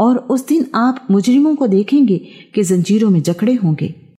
और उस दिन आप मुजरिमों को देखेंगे कि जंजीरों में जकड़े होंगे।